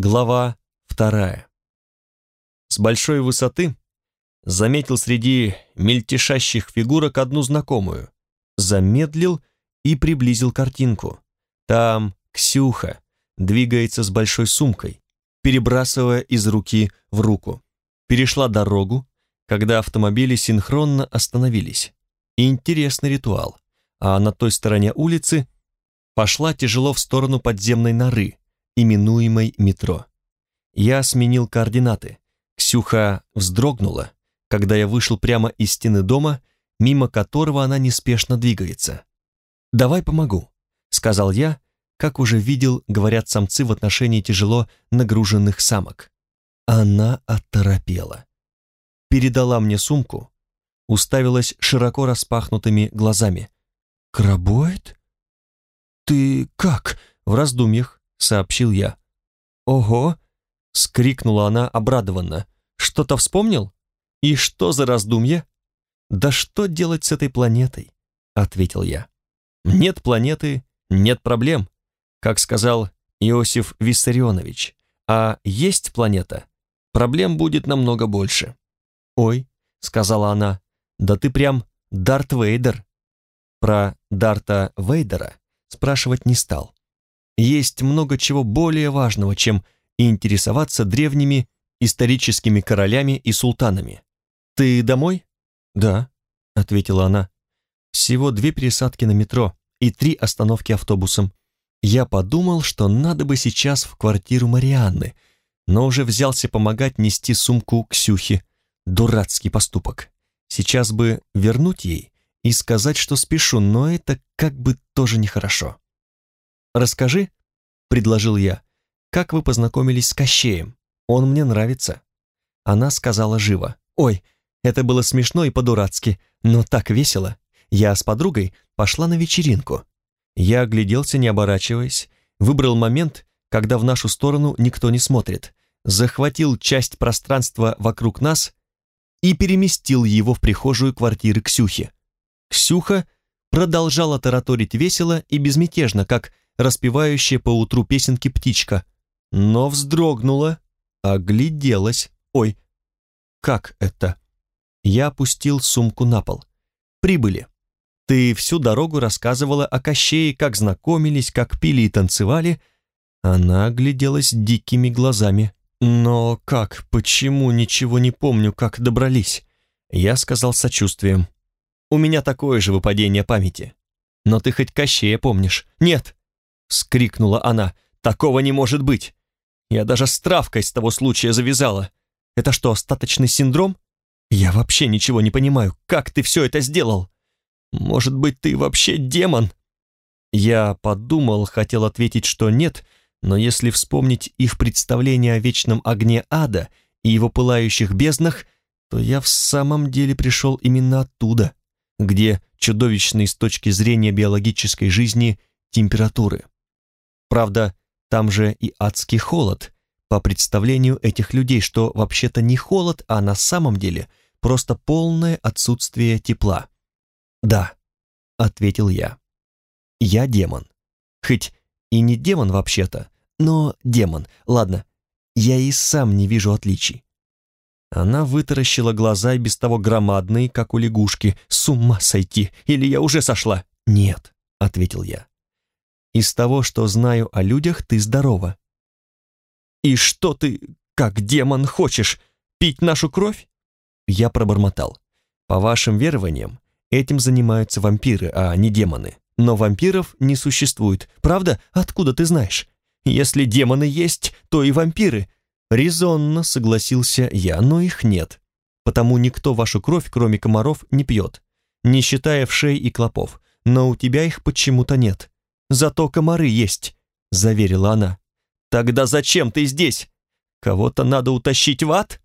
Глава вторая. С большой высоты заметил среди мельтешащих фигурок одну знакомую, замедлил и приблизил картинку. Там Ксюха двигается с большой сумкой, перебрасывая из руки в руку. Перешла дорогу, когда автомобили синхронно остановились. Интересный ритуал. А на той стороне улицы пошла тяжело в сторону подземной норы, именуемой метро. Я сменил координаты. Ксюха вздрогнула, когда я вышел прямо из стены дома, мимо которого она неспешно двигается. «Давай помогу», — сказал я, как уже видел, говорят самцы в отношении тяжело нагруженных самок. Она оторопела. Передала мне сумку, уставилась широко распахнутыми глазами. «Крабоид? Ты как?» В раздумьях — сообщил я. «Ого!» — скрикнула она обрадованно. «Что-то вспомнил? И что за раздумье?» «Да что делать с этой планетой?» — ответил я. «Нет планеты, нет проблем», как сказал Иосиф Виссарионович. «А есть планета, проблем будет намного больше». «Ой», — сказала она, — «да ты прям Дарт Вейдер». Про Дарта Вейдера спрашивать не стал. Есть много чего более важного, чем интересоваться древними историческими королями и султанами. «Ты домой?» «Да», — ответила она. «Всего две пересадки на метро и три остановки автобусом. Я подумал, что надо бы сейчас в квартиру Марианны, но уже взялся помогать нести сумку Ксюхе. Дурацкий поступок. Сейчас бы вернуть ей и сказать, что спешу, но это как бы тоже нехорошо. «Расскажи», — предложил я, — «как вы познакомились с Кощеем? Он мне нравится». Она сказала живо. «Ой, это было смешно и по-дурацки, но так весело. Я с подругой пошла на вечеринку». Я огляделся, не оборачиваясь, выбрал момент, когда в нашу сторону никто не смотрит, захватил часть пространства вокруг нас и переместил его в прихожую квартиры Ксюхи. Ксюха продолжала тараторить весело и безмятежно, как распевающая по утру песенки птичка, но вздрогнула, огляделась. Ой, как это? Я опустил сумку на пол. Прибыли. Ты всю дорогу рассказывала о Кощее, как знакомились, как пили и танцевали. Она огляделась дикими глазами. Но как, почему, ничего не помню, как добрались? Я сказал сочувствием. У меня такое же выпадение памяти. Но ты хоть Кощея помнишь? Нет, Скрикнула она. «Такого не может быть! Я даже с травкой с того случая завязала. Это что, остаточный синдром? Я вообще ничего не понимаю. Как ты все это сделал? Может быть, ты вообще демон?» Я подумал, хотел ответить, что нет, но если вспомнить их представление о вечном огне ада и его пылающих безднах, то я в самом деле пришел именно оттуда, где чудовищные с точки зрения биологической жизни температуры. Правда, там же и адский холод, по представлению этих людей, что вообще-то не холод, а на самом деле просто полное отсутствие тепла. «Да», — ответил я. «Я демон. Хоть и не демон вообще-то, но демон. Ладно, я и сам не вижу отличий». Она вытаращила глаза и без того громадные, как у лягушки. «С ума сойти! Или я уже сошла?» «Нет», — ответил я. Из того, что знаю о людях, ты здорова. И что ты, как демон, хочешь? Пить нашу кровь? Я пробормотал. По вашим верованиям, этим занимаются вампиры, а не демоны. Но вампиров не существует. Правда? Откуда ты знаешь? Если демоны есть, то и вампиры. Резонно согласился я, но их нет. Потому никто вашу кровь, кроме комаров, не пьет. Не считая вшей и клопов. Но у тебя их почему-то нет. Зато комары есть», — заверила она. «Тогда зачем ты здесь? Кого-то надо утащить в ад?»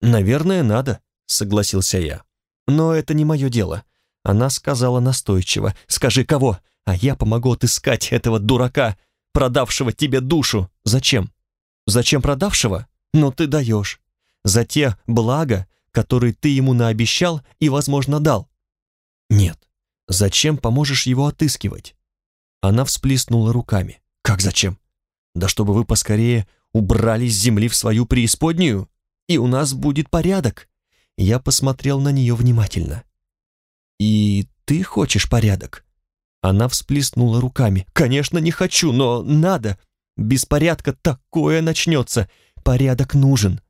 «Наверное, надо», — согласился я. «Но это не мое дело». Она сказала настойчиво. «Скажи, кого? А я помогу отыскать этого дурака, продавшего тебе душу. Зачем? Зачем продавшего? Ну ты даешь. За те блага, которые ты ему наобещал и, возможно, дал. Нет. Зачем поможешь его отыскивать? Она всплеснула руками. «Как зачем? Да чтобы вы поскорее убрали с земли в свою преисподнюю, и у нас будет порядок. Я посмотрел на нее внимательно. «И ты хочешь порядок?» Она всплеснула руками. «Конечно, не хочу, но надо. Без порядка такое начнется. Порядок нужен.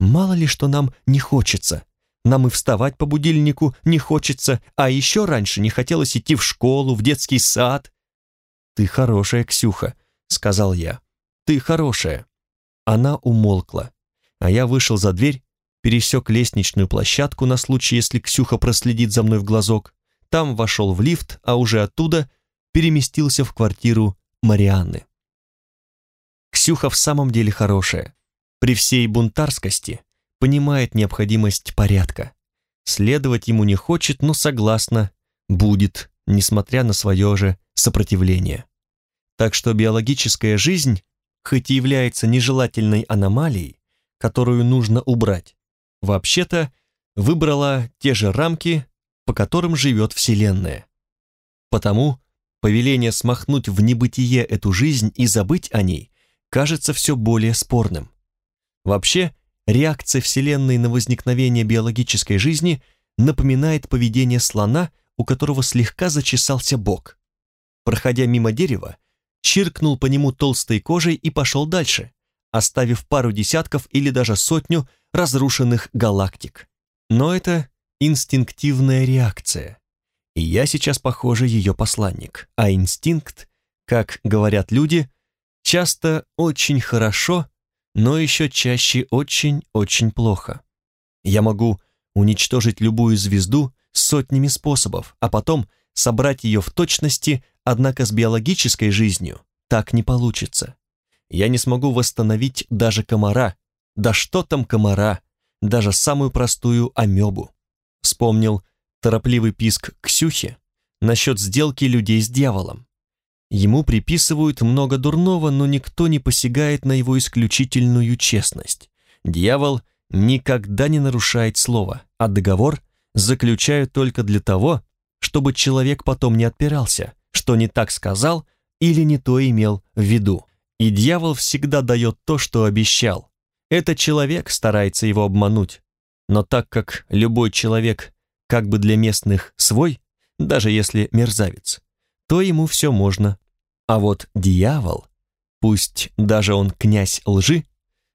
Мало ли, что нам не хочется. Нам и вставать по будильнику не хочется, а еще раньше не хотелось идти в школу, в детский сад». «Ты хорошая, Ксюха», — сказал я. «Ты хорошая». Она умолкла, а я вышел за дверь, пересек лестничную площадку на случай, если Ксюха проследит за мной в глазок, там вошел в лифт, а уже оттуда переместился в квартиру Марианны. Ксюха в самом деле хорошая. При всей бунтарскости понимает необходимость порядка. Следовать ему не хочет, но согласна, будет, несмотря на свое же сопротивление. Так что биологическая жизнь, хоть и является нежелательной аномалией, которую нужно убрать, вообще-то выбрала те же рамки, по которым живет Вселенная. Потому повеление смахнуть в небытие эту жизнь и забыть о ней кажется все более спорным. Вообще, реакция Вселенной на возникновение биологической жизни напоминает поведение слона, у которого слегка зачесался бок. Проходя мимо дерева, чиркнул по нему толстой кожей и пошел дальше, оставив пару десятков или даже сотню разрушенных галактик. Но это инстинктивная реакция. И я сейчас, похоже, ее посланник. А инстинкт, как говорят люди, часто очень хорошо, но еще чаще очень-очень плохо. Я могу уничтожить любую звезду сотнями способов, а потом собрать ее в точности, однако с биологической жизнью так не получится. Я не смогу восстановить даже комара, да что там комара, даже самую простую амебу. Вспомнил торопливый писк Ксюхи насчет сделки людей с дьяволом. Ему приписывают много дурного, но никто не посягает на его исключительную честность. Дьявол никогда не нарушает слова, а договор заключают только для того, чтобы человек потом не отпирался, что не так сказал или не то имел в виду. И дьявол всегда дает то, что обещал. Это человек старается его обмануть, но так как любой человек как бы для местных свой, даже если мерзавец, то ему все можно. А вот дьявол, пусть даже он князь лжи,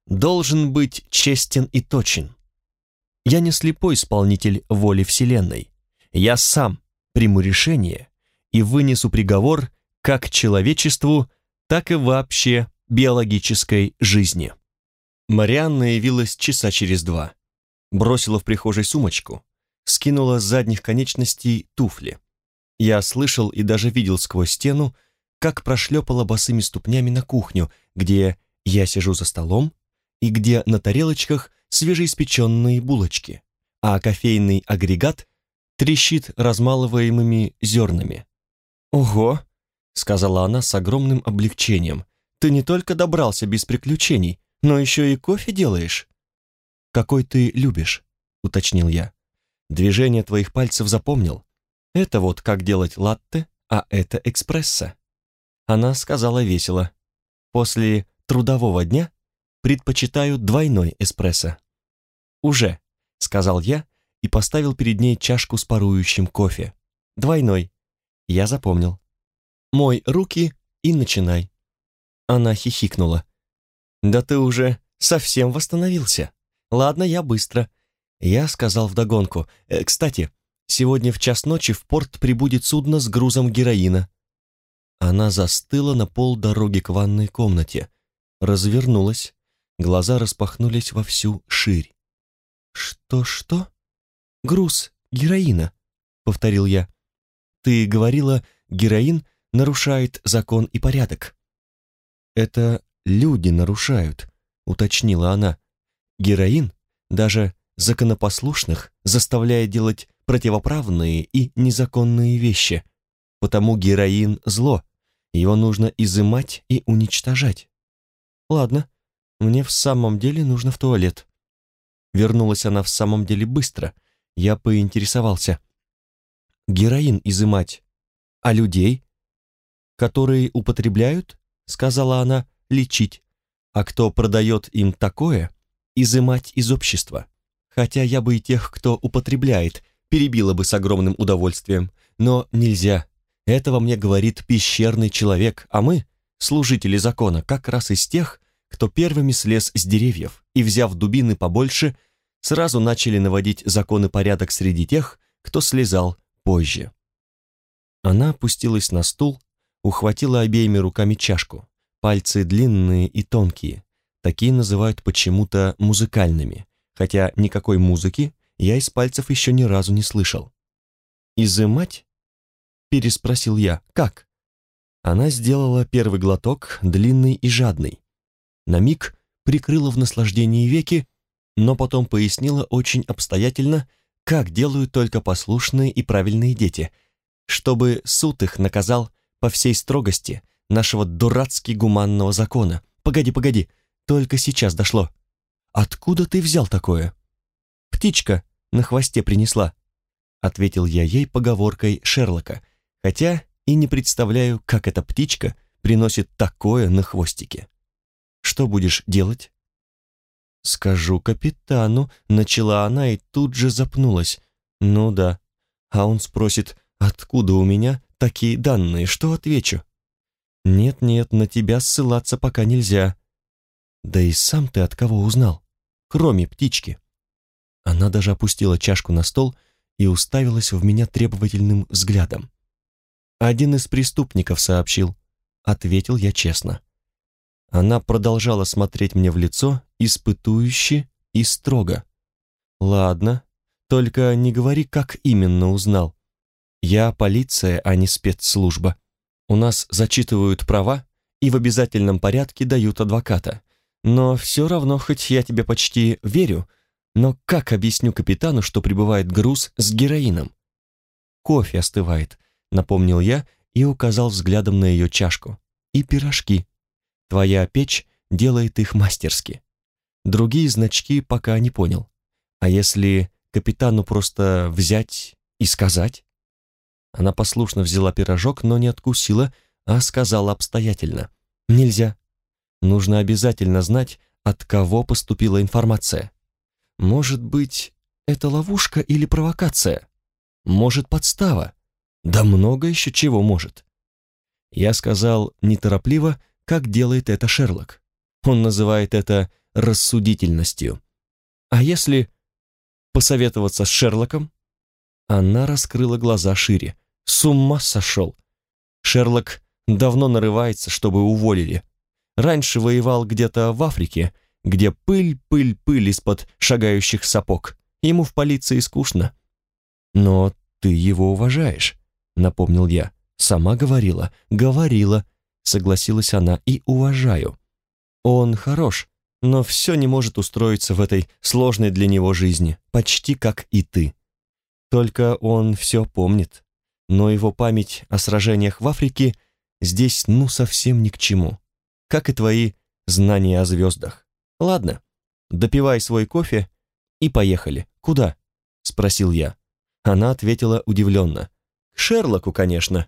должен быть честен и точен. Я не слепой исполнитель воли Вселенной. Я сам приму решение и вынесу приговор как человечеству, так и вообще биологической жизни. Марианна явилась часа через два бросила в прихожей сумочку, скинула с задних конечностей туфли. Я слышал и даже видел сквозь стену, как прошлепала босыми ступнями на кухню, где я сижу за столом и где на тарелочках свежеиспеченные булочки, а кофейный агрегат трещит размалываемыми зернами. «Ого!» — сказала она с огромным облегчением. «Ты не только добрался без приключений, но еще и кофе делаешь?» «Какой ты любишь?» — уточнил я. «Движение твоих пальцев запомнил. Это вот как делать латте, а это экспресса». Она сказала весело. «После трудового дня предпочитаю двойной эспрессо». «Уже», — сказал я и поставил перед ней чашку с парующим кофе. «Двойной». Я запомнил. «Мой руки и начинай». Она хихикнула. «Да ты уже совсем восстановился». «Ладно, я быстро». Я сказал вдогонку. «Э, «Кстати, сегодня в час ночи в порт прибудет судно с грузом героина». Она застыла на пол дороги к ванной комнате, развернулась, глаза распахнулись во всю ширь. «Что-что?» «Груз героина», — повторил я. «Ты говорила, героин нарушает закон и порядок». «Это люди нарушают», — уточнила она. Героин даже законопослушных заставляет делать противоправные и незаконные вещи. Потому героин – зло, его нужно изымать и уничтожать. Ладно, мне в самом деле нужно в туалет. Вернулась она в самом деле быстро. Я поинтересовался. Героин изымать. А людей? Которые употребляют, сказала она, лечить. а кто продает им такое, изымать из общества. Хотя я бы и тех, кто употребляет, перебила бы с огромным удовольствием, но нельзя. Этого мне говорит пещерный человек, а мы, служители закона, как раз из тех, кто первыми слез с деревьев и, взяв дубины побольше, сразу начали наводить закон и порядок среди тех, кто слезал позже. Она опустилась на стул, ухватила обеими руками чашку. Пальцы длинные и тонкие. Такие называют почему-то музыкальными, хотя никакой музыки я из пальцев еще ни разу не слышал. «Изымать?» — переспросил я. «Как?» Она сделала первый глоток, длинный и жадный. На миг прикрыла в наслаждении веки, но потом пояснила очень обстоятельно, как делают только послушные и правильные дети, чтобы суд их наказал по всей строгости нашего дурацки гуманного закона. Погоди, погоди, только сейчас дошло. Откуда ты взял такое? Птичка на хвосте принесла, ответил я ей поговоркой Шерлока, хотя и не представляю, как эта птичка приносит такое на хвостике. Что будешь делать? «Скажу капитану», — начала она и тут же запнулась. «Ну да». А он спросит, откуда у меня такие данные, что отвечу? «Нет-нет, на тебя ссылаться пока нельзя». «Да и сам ты от кого узнал? Кроме птички». Она даже опустила чашку на стол и уставилась в меня требовательным взглядом. «Один из преступников сообщил», — ответил я честно. Она продолжала смотреть мне в лицо, испытующе и строго. «Ладно, только не говори, как именно узнал. Я полиция, а не спецслужба. У нас зачитывают права и в обязательном порядке дают адвоката. Но все равно, хоть я тебе почти верю, но как объясню капитану, что прибывает груз с героином? Кофе остывает, напомнил я и указал взглядом на ее чашку. И пирожки. Твоя печь делает их мастерски. Другие значки пока не понял. А если капитану просто взять и сказать? Она послушно взяла пирожок, но не откусила, а сказала обстоятельно. Нельзя. Нужно обязательно знать, от кого поступила информация. Может быть, это ловушка или провокация? Может, подстава? Да много еще чего может. Я сказал неторопливо, как делает это Шерлок. Он называет это рассудительностью. А если посоветоваться с Шерлоком? Она раскрыла глаза шире. С ума сошел. Шерлок давно нарывается, чтобы уволили. Раньше воевал где-то в Африке, где пыль, пыль, пыль из-под шагающих сапог. Ему в полиции скучно. Но ты его уважаешь, напомнил я. Сама говорила, говорила, согласилась она, и уважаю. Он хорош, но все не может устроиться в этой сложной для него жизни, почти как и ты. Только он все помнит, но его память о сражениях в Африке здесь ну совсем ни к чему, как и твои знания о звездах. Ладно, допивай свой кофе и поехали. Куда? Спросил я. Она ответила удивленно. К Шерлоку, конечно.